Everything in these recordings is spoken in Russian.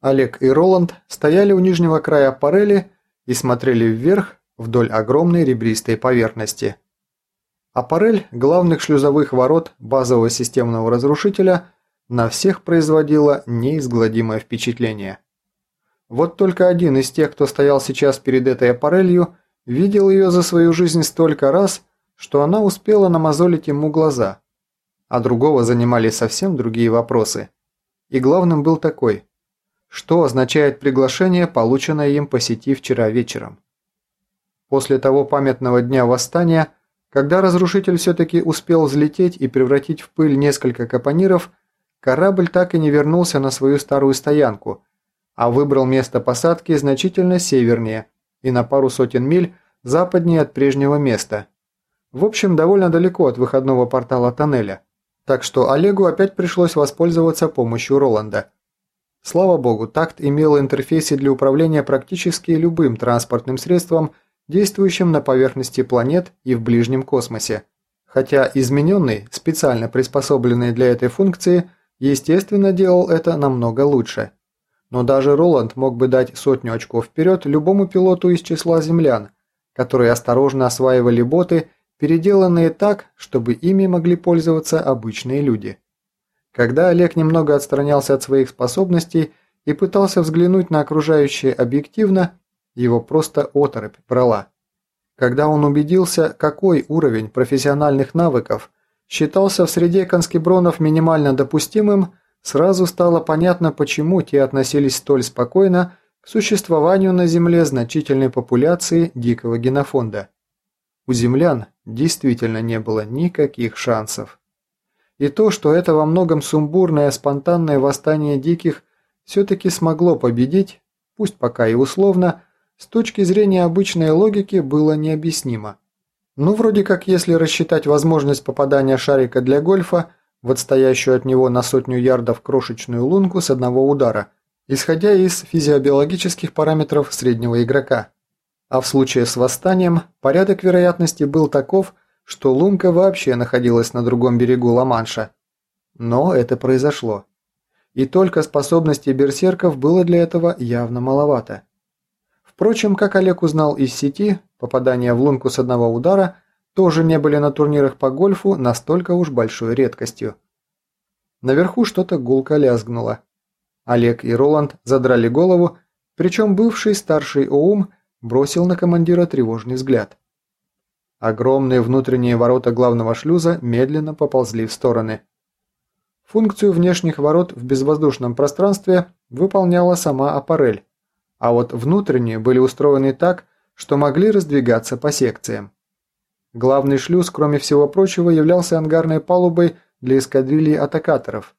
Олег и Роланд стояли у нижнего края аппарели и смотрели вверх вдоль огромной ребристой поверхности. Аппарель главных шлюзовых ворот базового системного разрушителя на всех производила неизгладимое впечатление. Вот только один из тех, кто стоял сейчас перед этой аппарелью, видел ее за свою жизнь столько раз, что она успела намазолить ему глаза, а другого занимали совсем другие вопросы. И главным был такой – что означает приглашение, полученное им по сети вчера вечером? После того памятного дня восстания, когда разрушитель все-таки успел взлететь и превратить в пыль несколько капониров, корабль так и не вернулся на свою старую стоянку, а выбрал место посадки значительно севернее и на пару сотен миль западнее от прежнего места. В общем, довольно далеко от выходного портала тоннеля. Так что Олегу опять пришлось воспользоваться помощью Роланда. Слава богу, такт имел интерфейсы для управления практически любым транспортным средством, действующим на поверхности планет и в ближнем космосе. Хотя измененный, специально приспособленный для этой функции, естественно делал это намного лучше. Но даже Роланд мог бы дать сотню очков вперед любому пилоту из числа землян, которые осторожно осваивали боты, переделанные так, чтобы ими могли пользоваться обычные люди. Когда Олег немного отстранялся от своих способностей и пытался взглянуть на окружающее объективно, его просто оторопь брала. Когда он убедился, какой уровень профессиональных навыков считался в среде конскебронов минимально допустимым, сразу стало понятно, почему те относились столь спокойно к существованию на Земле значительной популяции дикого генофонда. У землян действительно не было никаких шансов. И то, что это во многом сумбурное спонтанное восстание диких все-таки смогло победить, пусть пока и условно, с точки зрения обычной логики было необъяснимо. Ну, вроде как если рассчитать возможность попадания шарика для гольфа в отстоящую от него на сотню ярдов крошечную лунку с одного удара, исходя из физиобиологических параметров среднего игрока. А в случае с восстанием порядок вероятности был таков, что лунка вообще находилась на другом берегу Ла-Манша. Но это произошло. И только способностей берсерков было для этого явно маловато. Впрочем, как Олег узнал из сети, попадания в лунку с одного удара тоже не были на турнирах по гольфу настолько уж большой редкостью. Наверху что-то гулко лязгнуло. Олег и Роланд задрали голову, причем бывший старший ОУМ бросил на командира тревожный взгляд. Огромные внутренние ворота главного шлюза медленно поползли в стороны. Функцию внешних ворот в безвоздушном пространстве выполняла сама аппарель, а вот внутренние были устроены так, что могли раздвигаться по секциям. Главный шлюз, кроме всего прочего, являлся ангарной палубой для эскадрильи атакаторов.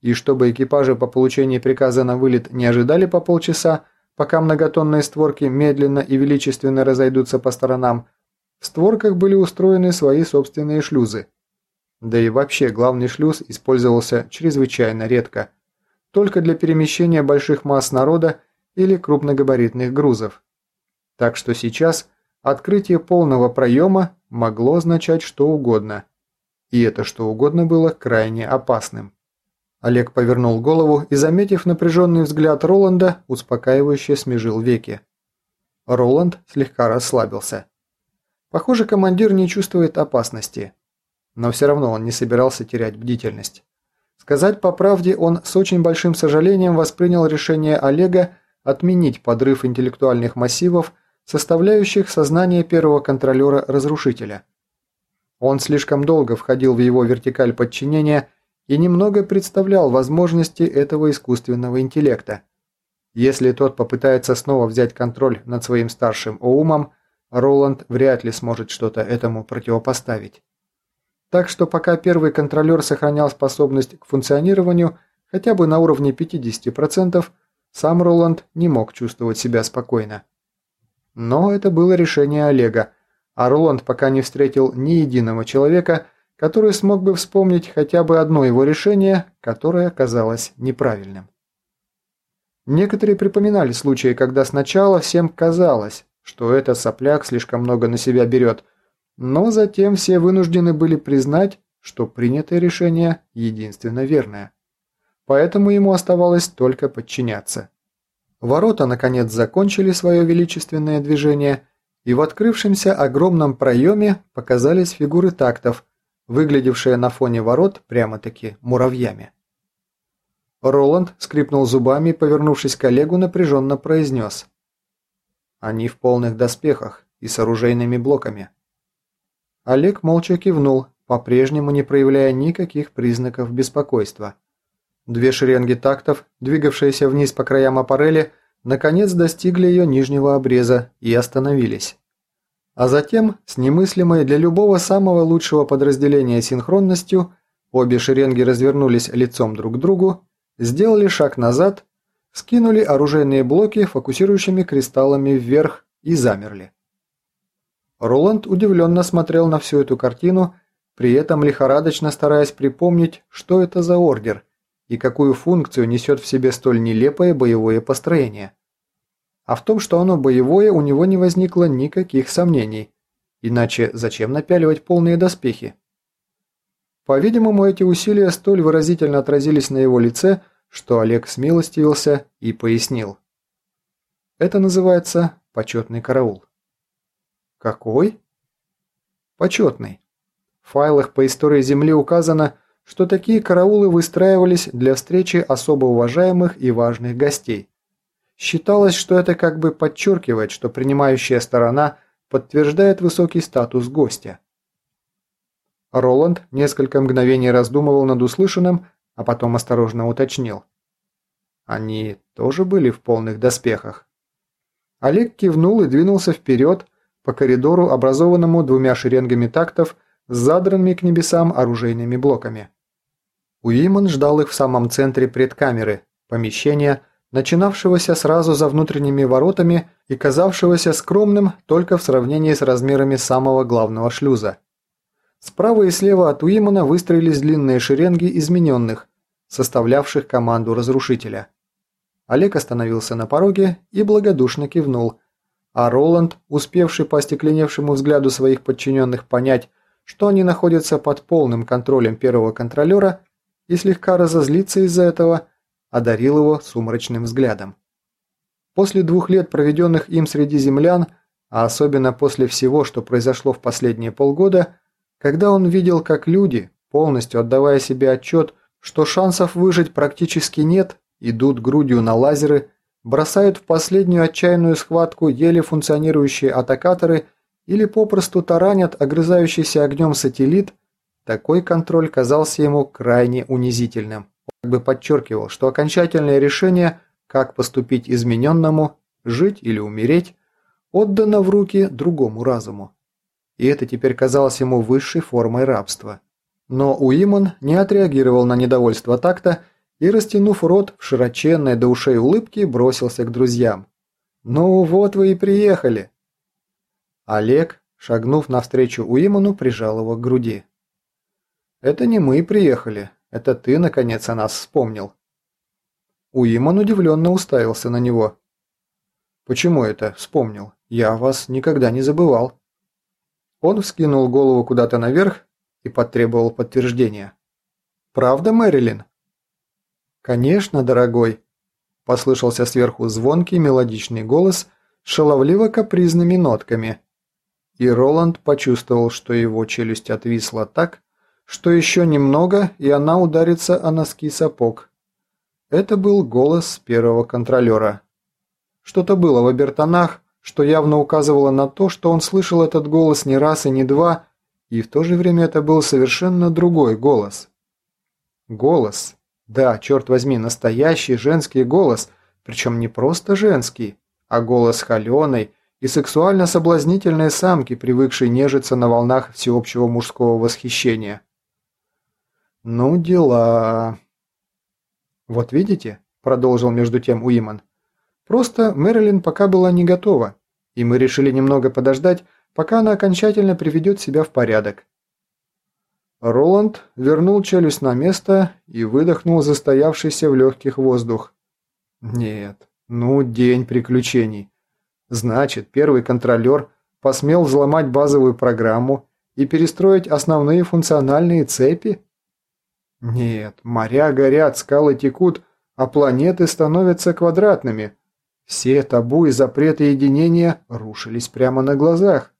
И чтобы экипажи по получении приказа на вылет не ожидали по полчаса, пока многотонные створки медленно и величественно разойдутся по сторонам, в створках были устроены свои собственные шлюзы. Да и вообще главный шлюз использовался чрезвычайно редко, только для перемещения больших масс народа или крупногабаритных грузов. Так что сейчас открытие полного проема могло означать что угодно. И это что угодно было крайне опасным. Олег повернул голову и, заметив напряженный взгляд Роланда, успокаивающе смежил веки. Роланд слегка расслабился. Похоже, командир не чувствует опасности. Но все равно он не собирался терять бдительность. Сказать по правде, он с очень большим сожалением воспринял решение Олега отменить подрыв интеллектуальных массивов, составляющих сознание первого контролера-разрушителя. Он слишком долго входил в его вертикаль подчинения и немного представлял возможности этого искусственного интеллекта. Если тот попытается снова взять контроль над своим старшим умом, Роланд вряд ли сможет что-то этому противопоставить. Так что пока первый контролер сохранял способность к функционированию хотя бы на уровне 50%, сам Роланд не мог чувствовать себя спокойно. Но это было решение Олега, а Роланд пока не встретил ни единого человека, который смог бы вспомнить хотя бы одно его решение, которое оказалось неправильным. Некоторые припоминали случаи, когда сначала всем казалось, что этот сопляк слишком много на себя берет, но затем все вынуждены были признать, что принятое решение единственно верное. Поэтому ему оставалось только подчиняться. Ворота, наконец, закончили свое величественное движение, и в открывшемся огромном проеме показались фигуры тактов, выглядевшие на фоне ворот прямо-таки муравьями. Роланд скрипнул зубами и, повернувшись к Олегу, напряженно произнес. «Они в полных доспехах и с оружейными блоками». Олег молча кивнул, по-прежнему не проявляя никаких признаков беспокойства. Две шеренги тактов, двигавшиеся вниз по краям аппарели, наконец достигли ее нижнего обреза и остановились. А затем, с немыслимой для любого самого лучшего подразделения синхронностью, обе шеренги развернулись лицом друг к другу, сделали шаг назад, скинули оружейные блоки фокусирующими кристаллами вверх и замерли. Роланд удивленно смотрел на всю эту картину, при этом лихорадочно стараясь припомнить, что это за ордер и какую функцию несет в себе столь нелепое боевое построение. А в том, что оно боевое, у него не возникло никаких сомнений. Иначе зачем напяливать полные доспехи? По-видимому, эти усилия столь выразительно отразились на его лице, что Олег смилостивился и пояснил. Это называется почетный караул. Какой? Почетный. В файлах по истории Земли указано, что такие караулы выстраивались для встречи особо уважаемых и важных гостей. Считалось, что это как бы подчеркивает, что принимающая сторона подтверждает высокий статус гостя. Роланд несколько мгновений раздумывал над услышанным, а потом осторожно уточнил. Они тоже были в полных доспехах. Олег кивнул и двинулся вперед, по коридору, образованному двумя шеренгами тактов с задранными к небесам оружейными блоками. Уиман ждал их в самом центре предкамеры, помещения, начинавшегося сразу за внутренними воротами и казавшегося скромным только в сравнении с размерами самого главного шлюза. Справа и слева от Уимана выстроились длинные шеренги измененных, составлявших команду разрушителя. Олег остановился на пороге и благодушно кивнул – а Роланд, успевший по остекленевшему взгляду своих подчиненных понять, что они находятся под полным контролем первого контролера и слегка разозлиться из-за этого, одарил его сумрачным взглядом. После двух лет, проведенных им среди землян, а особенно после всего, что произошло в последние полгода, когда он видел, как люди, полностью отдавая себе отчет, что шансов выжить практически нет, идут грудью на лазеры, бросают в последнюю отчаянную схватку еле функционирующие атакаторы или попросту таранят огрызающийся огнем сателлит, такой контроль казался ему крайне унизительным. Он как бы подчеркивал, что окончательное решение, как поступить измененному, жить или умереть, отдано в руки другому разуму. И это теперь казалось ему высшей формой рабства. Но Уиман не отреагировал на недовольство такта и, растянув рот в широченной до ушей улыбки, бросился к друзьям. «Ну вот вы и приехали!» Олег, шагнув навстречу Уиману, прижал его к груди. «Это не мы приехали, это ты, наконец, о нас вспомнил». Уиман удивленно уставился на него. «Почему это вспомнил? Я вас никогда не забывал». Он вскинул голову куда-то наверх и потребовал подтверждения. «Правда, Мэрилин?» «Конечно, дорогой», – послышался сверху звонкий мелодичный голос с шаловливо-капризными нотками. И Роланд почувствовал, что его челюсть отвисла так, что еще немного, и она ударится о носки сапог. Это был голос первого контролера. Что-то было в обертонах, что явно указывало на то, что он слышал этот голос не раз и не два, и в то же время это был совершенно другой голос. Голос, да, черт возьми, настоящий женский голос, причем не просто женский, а голос холеной и сексуально соблазнительной самки, привыкшей нежиться на волнах всеобщего мужского восхищения. Ну, дела... Вот видите, продолжил между тем Уиман, просто Мэрилин пока была не готова, и мы решили немного подождать, пока она окончательно приведет себя в порядок. Роланд вернул челюсть на место и выдохнул застоявшийся в легких воздух. Нет, ну день приключений. Значит, первый контролер посмел взломать базовую программу и перестроить основные функциональные цепи? Нет, моря горят, скалы текут, а планеты становятся квадратными. Все табу и запреты единения рушились прямо на глазах.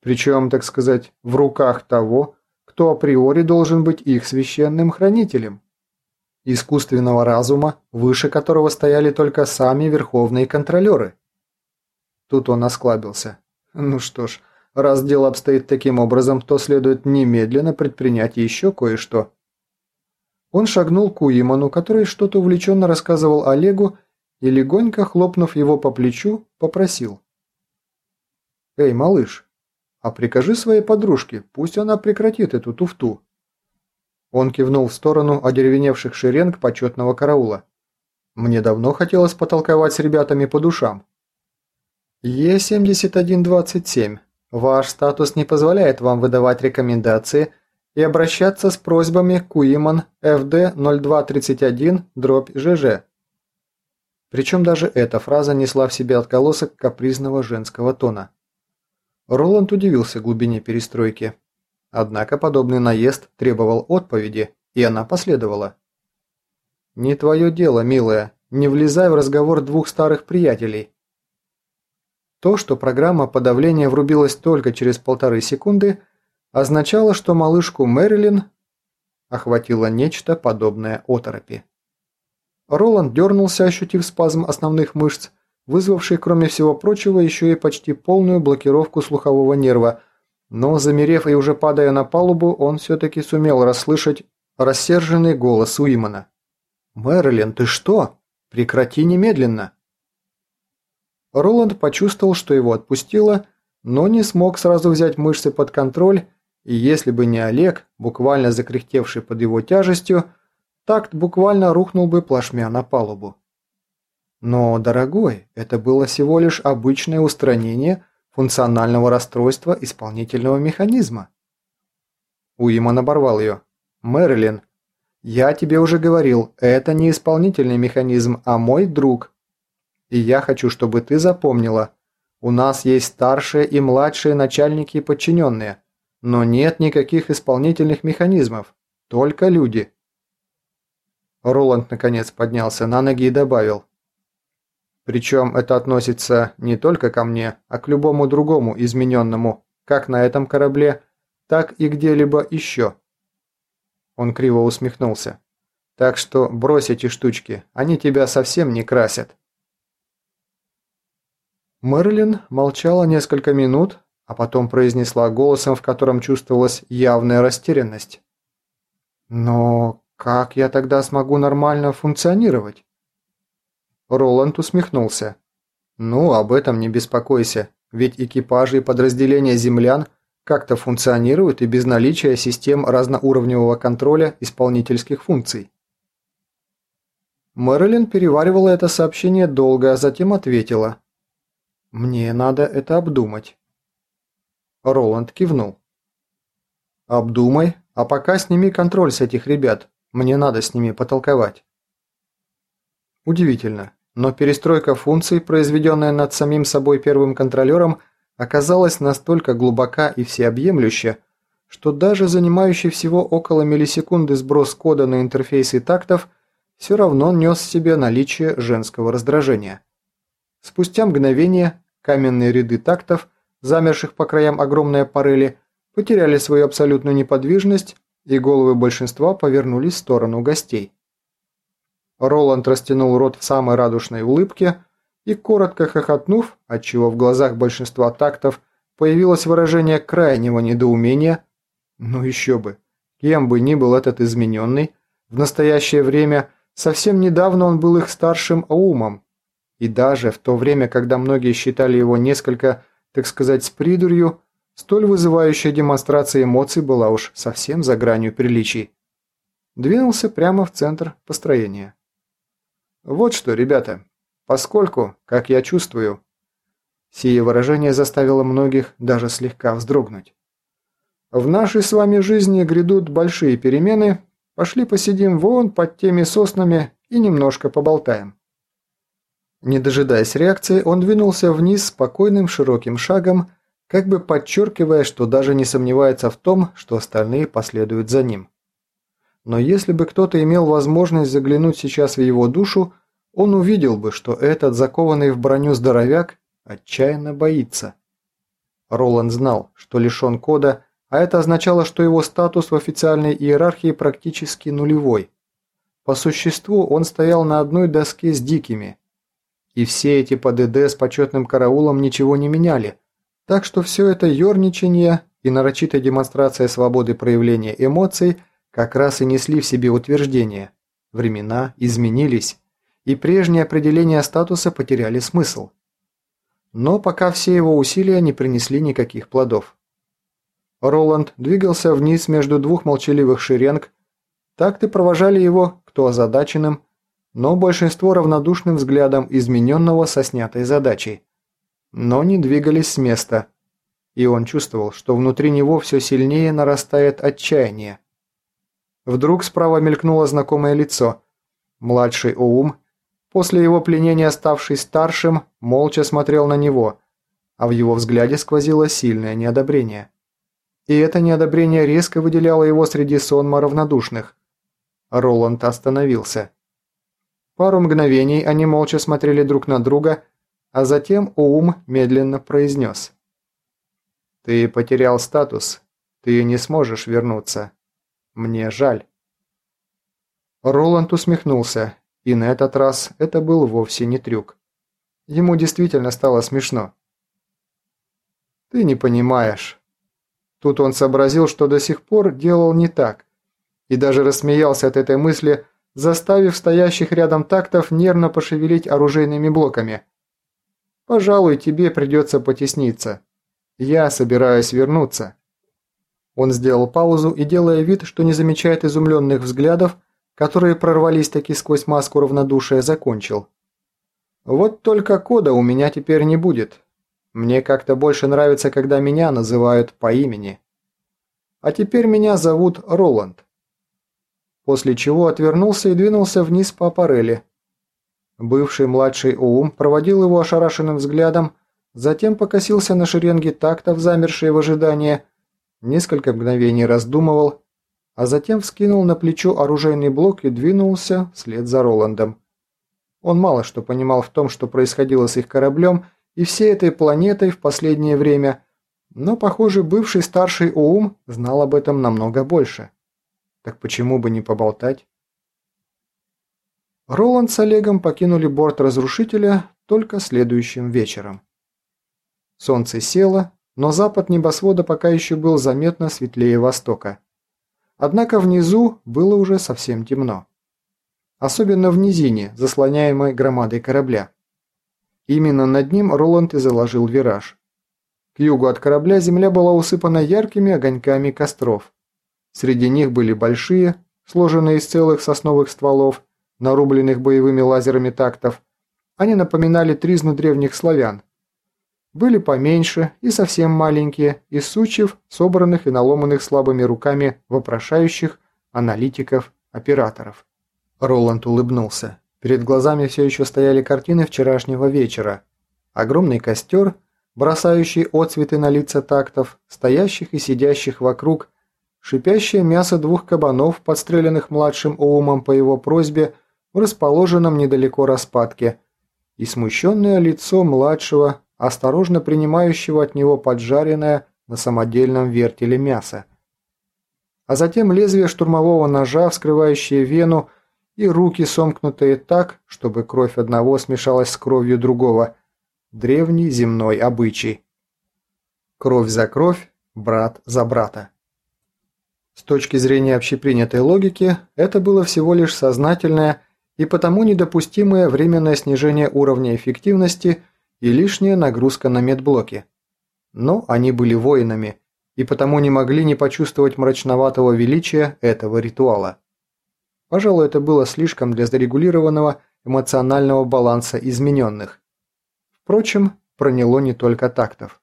Причем, так сказать, в руках того, кто априори должен быть их священным хранителем. Искусственного разума, выше которого стояли только сами верховные контролеры. Тут он осклабился. Ну что ж, раз дело обстоит таким образом, то следует немедленно предпринять еще кое-что. Он шагнул к Уиману, который что-то увлеченно рассказывал Олегу, и легонько хлопнув его по плечу, попросил. «Эй, малыш, а прикажи своей подружке, пусть она прекратит эту туфту». Он кивнул в сторону одеревеневших шеренг почетного караула. «Мне давно хотелось потолковать с ребятами по душам». Е-7127. Ваш статус не позволяет вам выдавать рекомендации и обращаться с просьбами к УИМАН ФД 0231 дробь ЖЖ. Причем даже эта фраза несла в себе отголосок капризного женского тона. Роланд удивился глубине перестройки. Однако подобный наезд требовал отповеди, и она последовала. «Не твое дело, милая, не влезай в разговор двух старых приятелей». То, что программа подавления врубилась только через полторы секунды, означало, что малышку Мэрилин охватило нечто подобное оторопи. Роланд дернулся, ощутив спазм основных мышц, вызвавший, кроме всего прочего, еще и почти полную блокировку слухового нерва, но, замерев и уже падая на палубу, он все-таки сумел расслышать рассерженный голос Уимана. «Мэрилин, ты что? Прекрати немедленно!» Роланд почувствовал, что его отпустило, но не смог сразу взять мышцы под контроль, и если бы не Олег, буквально закряхтевший под его тяжестью, такт буквально рухнул бы плашмя на палубу. Но, дорогой, это было всего лишь обычное устранение функционального расстройства исполнительного механизма. Уиман оборвал ее. «Мэрилин, я тебе уже говорил, это не исполнительный механизм, а мой друг. И я хочу, чтобы ты запомнила, у нас есть старшие и младшие начальники и подчиненные, но нет никаких исполнительных механизмов, только люди». Роланд наконец поднялся на ноги и добавил. Причем это относится не только ко мне, а к любому другому измененному, как на этом корабле, так и где-либо еще. Он криво усмехнулся. Так что брось эти штучки, они тебя совсем не красят. Мерлин молчала несколько минут, а потом произнесла голосом, в котором чувствовалась явная растерянность. «Но как я тогда смогу нормально функционировать?» Роланд усмехнулся. «Ну, об этом не беспокойся, ведь экипажи и подразделения землян как-то функционируют и без наличия систем разноуровневого контроля исполнительских функций». Мэрилин переваривала это сообщение долго, а затем ответила. «Мне надо это обдумать». Роланд кивнул. «Обдумай, а пока сними контроль с этих ребят. Мне надо с ними потолковать. Удивительно, но перестройка функций, произведенная над самим собой первым контролером, оказалась настолько глубока и всеобъемлюща, что даже занимающий всего около миллисекунды сброс кода на интерфейсы тактов все равно нес в себе наличие женского раздражения. Спустя мгновение каменные ряды тактов, замерших по краям огромной парели, потеряли свою абсолютную неподвижность и головы большинства повернулись в сторону гостей. Роланд растянул рот в самой радушной улыбке и, коротко хохотнув, отчего в глазах большинства тактов появилось выражение крайнего недоумения, ну еще бы, кем бы ни был этот измененный, в настоящее время совсем недавно он был их старшим аумом, и даже в то время, когда многие считали его несколько, так сказать, с придурью, Столь вызывающая демонстрация эмоций была уж совсем за гранью приличий. Двинулся прямо в центр построения. Вот что, ребята, поскольку, как я чувствую, сие выражение заставило многих даже слегка вздрогнуть. В нашей с вами жизни грядут большие перемены, пошли посидим вон под теми соснами и немножко поболтаем. Не дожидаясь реакции, он двинулся вниз спокойным широким шагом, как бы подчеркивая, что даже не сомневается в том, что остальные последуют за ним. Но если бы кто-то имел возможность заглянуть сейчас в его душу, он увидел бы, что этот закованный в броню здоровяк отчаянно боится. Роланд знал, что лишен кода, а это означало, что его статус в официальной иерархии практически нулевой. По существу он стоял на одной доске с дикими. И все эти ПДД с почетным караулом ничего не меняли, так что все это ерничание и нарочитая демонстрация свободы проявления эмоций как раз и несли в себе утверждение. Времена изменились, и прежние определения статуса потеряли смысл. Но пока все его усилия не принесли никаких плодов. Роланд двигался вниз между двух молчаливых шеренг, так-то провожали его, кто озадаченным, но большинство равнодушным взглядом измененного со снятой задачей. Но не двигались с места, и он чувствовал, что внутри него все сильнее нарастает отчаяние. Вдруг справа мелькнуло знакомое лицо. Младший Оум После его пленения, ставший старшим, молча смотрел на него, а в его взгляде сквозило сильное неодобрение. И это неодобрение резко выделяло его среди сонма равнодушных. Роланд остановился. Пару мгновений они молча смотрели друг на друга, а затем Оум медленно произнес. «Ты потерял статус. Ты не сможешь вернуться. Мне жаль». Роланд усмехнулся и на этот раз это был вовсе не трюк. Ему действительно стало смешно. «Ты не понимаешь». Тут он сообразил, что до сих пор делал не так, и даже рассмеялся от этой мысли, заставив стоящих рядом тактов нервно пошевелить оружейными блоками. «Пожалуй, тебе придется потесниться. Я собираюсь вернуться». Он сделал паузу и, делая вид, что не замечает изумленных взглядов, которые прорвались таки сквозь маску равнодушия, закончил. «Вот только кода у меня теперь не будет. Мне как-то больше нравится, когда меня называют по имени. А теперь меня зовут Роланд». После чего отвернулся и двинулся вниз по аппарели. Бывший младший Оум проводил его ошарашенным взглядом, затем покосился на шеренги тактов, замершие в ожидании, несколько мгновений раздумывал, а затем вскинул на плечо оружейный блок и двинулся вслед за Роландом. Он мало что понимал в том, что происходило с их кораблем и всей этой планетой в последнее время, но, похоже, бывший старший Оум знал об этом намного больше. Так почему бы не поболтать? Роланд с Олегом покинули борт разрушителя только следующим вечером. Солнце село, но запад небосвода пока еще был заметно светлее востока. Однако внизу было уже совсем темно. Особенно в низине, заслоняемой громадой корабля. Именно над ним Роланд и заложил вираж. К югу от корабля земля была усыпана яркими огоньками костров. Среди них были большие, сложенные из целых сосновых стволов, нарубленных боевыми лазерами тактов. Они напоминали тризну древних славян, были поменьше и совсем маленькие, из сучьев, собранных и наломанных слабыми руками вопрошающих, аналитиков, операторов. Роланд улыбнулся. Перед глазами все еще стояли картины вчерашнего вечера. Огромный костер, бросающий отцветы на лица тактов, стоящих и сидящих вокруг, шипящее мясо двух кабанов, подстреленных младшим Оумом по его просьбе в расположенном недалеко распадке, и смущенное лицо младшего, осторожно принимающего от него поджаренное на самодельном вертеле мясо. А затем лезвие штурмового ножа, вскрывающее вену, и руки, сомкнутые так, чтобы кровь одного смешалась с кровью другого. Древний земной обычай. Кровь за кровь, брат за брата. С точки зрения общепринятой логики, это было всего лишь сознательное и потому недопустимое временное снижение уровня эффективности и лишняя нагрузка на медблоки. Но они были воинами, и потому не могли не почувствовать мрачноватого величия этого ритуала. Пожалуй, это было слишком для зарегулированного эмоционального баланса измененных. Впрочем, проняло не только тактов.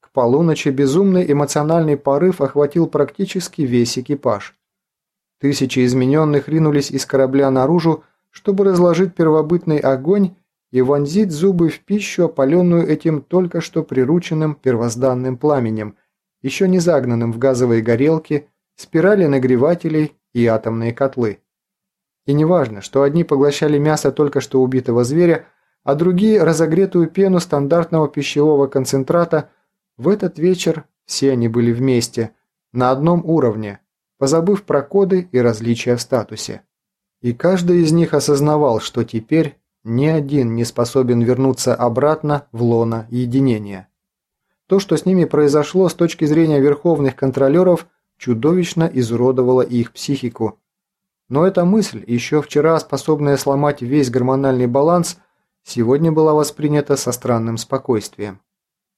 К полуночи безумный эмоциональный порыв охватил практически весь экипаж. Тысячи измененных ринулись из корабля наружу, чтобы разложить первобытный огонь и вонзить зубы в пищу, опаленную этим только что прирученным первозданным пламенем, еще не загнанным в газовые горелки, спирали нагревателей и атомные котлы. И неважно, что одни поглощали мясо только что убитого зверя, а другие – разогретую пену стандартного пищевого концентрата, в этот вечер все они были вместе, на одном уровне, позабыв про коды и различия в статусе. И каждый из них осознавал, что теперь ни один не способен вернуться обратно в лоно единения. То, что с ними произошло с точки зрения верховных контролеров, чудовищно изуродовало их психику. Но эта мысль, еще вчера способная сломать весь гормональный баланс, сегодня была воспринята со странным спокойствием.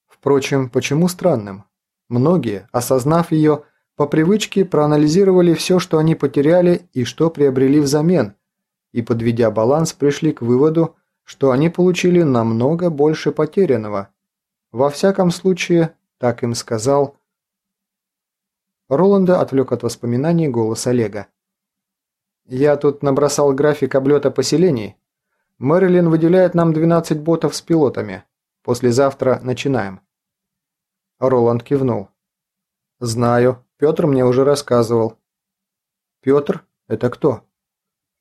Впрочем, почему странным? Многие, осознав ее, по привычке проанализировали все, что они потеряли и что приобрели взамен, и, подведя баланс, пришли к выводу, что они получили намного больше потерянного. Во всяком случае, так им сказал. Роланда отвлек от воспоминаний голос Олега. «Я тут набросал график облета поселений. Мэрилин выделяет нам 12 ботов с пилотами. Послезавтра начинаем». Роланд кивнул. «Знаю. Петр мне уже рассказывал». «Петр? Это кто?»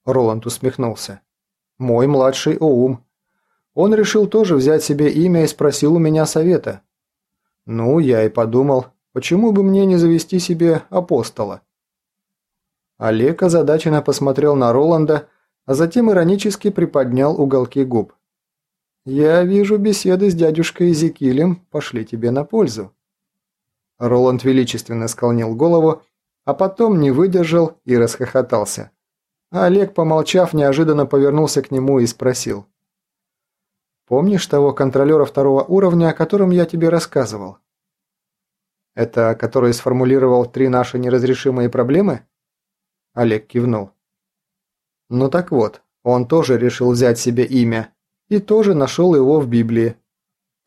Роланд усмехнулся. «Мой младший Оум. Он решил тоже взять себе имя и спросил у меня совета. Ну, я и подумал, почему бы мне не завести себе апостола?» Олег озадаченно посмотрел на Роланда, а затем иронически приподнял уголки губ. «Я вижу, беседы с дядюшкой Эзекилем пошли тебе на пользу». Роланд величественно склонил голову, а потом не выдержал и расхохотался. А Олег, помолчав, неожиданно повернулся к нему и спросил. «Помнишь того контролера второго уровня, о котором я тебе рассказывал?» «Это который сформулировал три наши неразрешимые проблемы?» Олег кивнул. «Ну так вот, он тоже решил взять себе имя и тоже нашел его в Библии.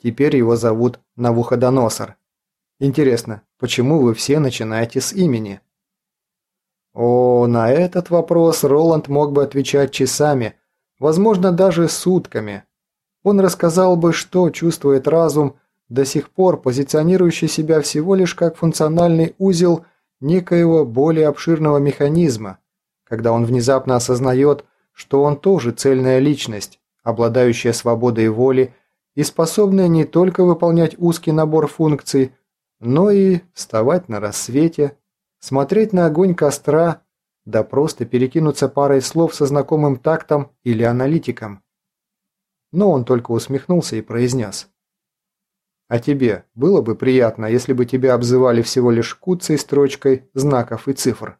Теперь его зовут Навуходоносор. Интересно, почему вы все начинаете с имени? О, на этот вопрос Роланд мог бы отвечать часами, возможно, даже сутками. Он рассказал бы, что чувствует разум, до сих пор позиционирующий себя всего лишь как функциональный узел некоего более обширного механизма, когда он внезапно осознает, что он тоже цельная личность, обладающая свободой воли и способная не только выполнять узкий набор функций, но и вставать на рассвете, смотреть на огонь костра, да просто перекинуться парой слов со знакомым тактом или аналитиком. Но он только усмехнулся и произнес. «А тебе было бы приятно, если бы тебя обзывали всего лишь куцей строчкой знаков и цифр?»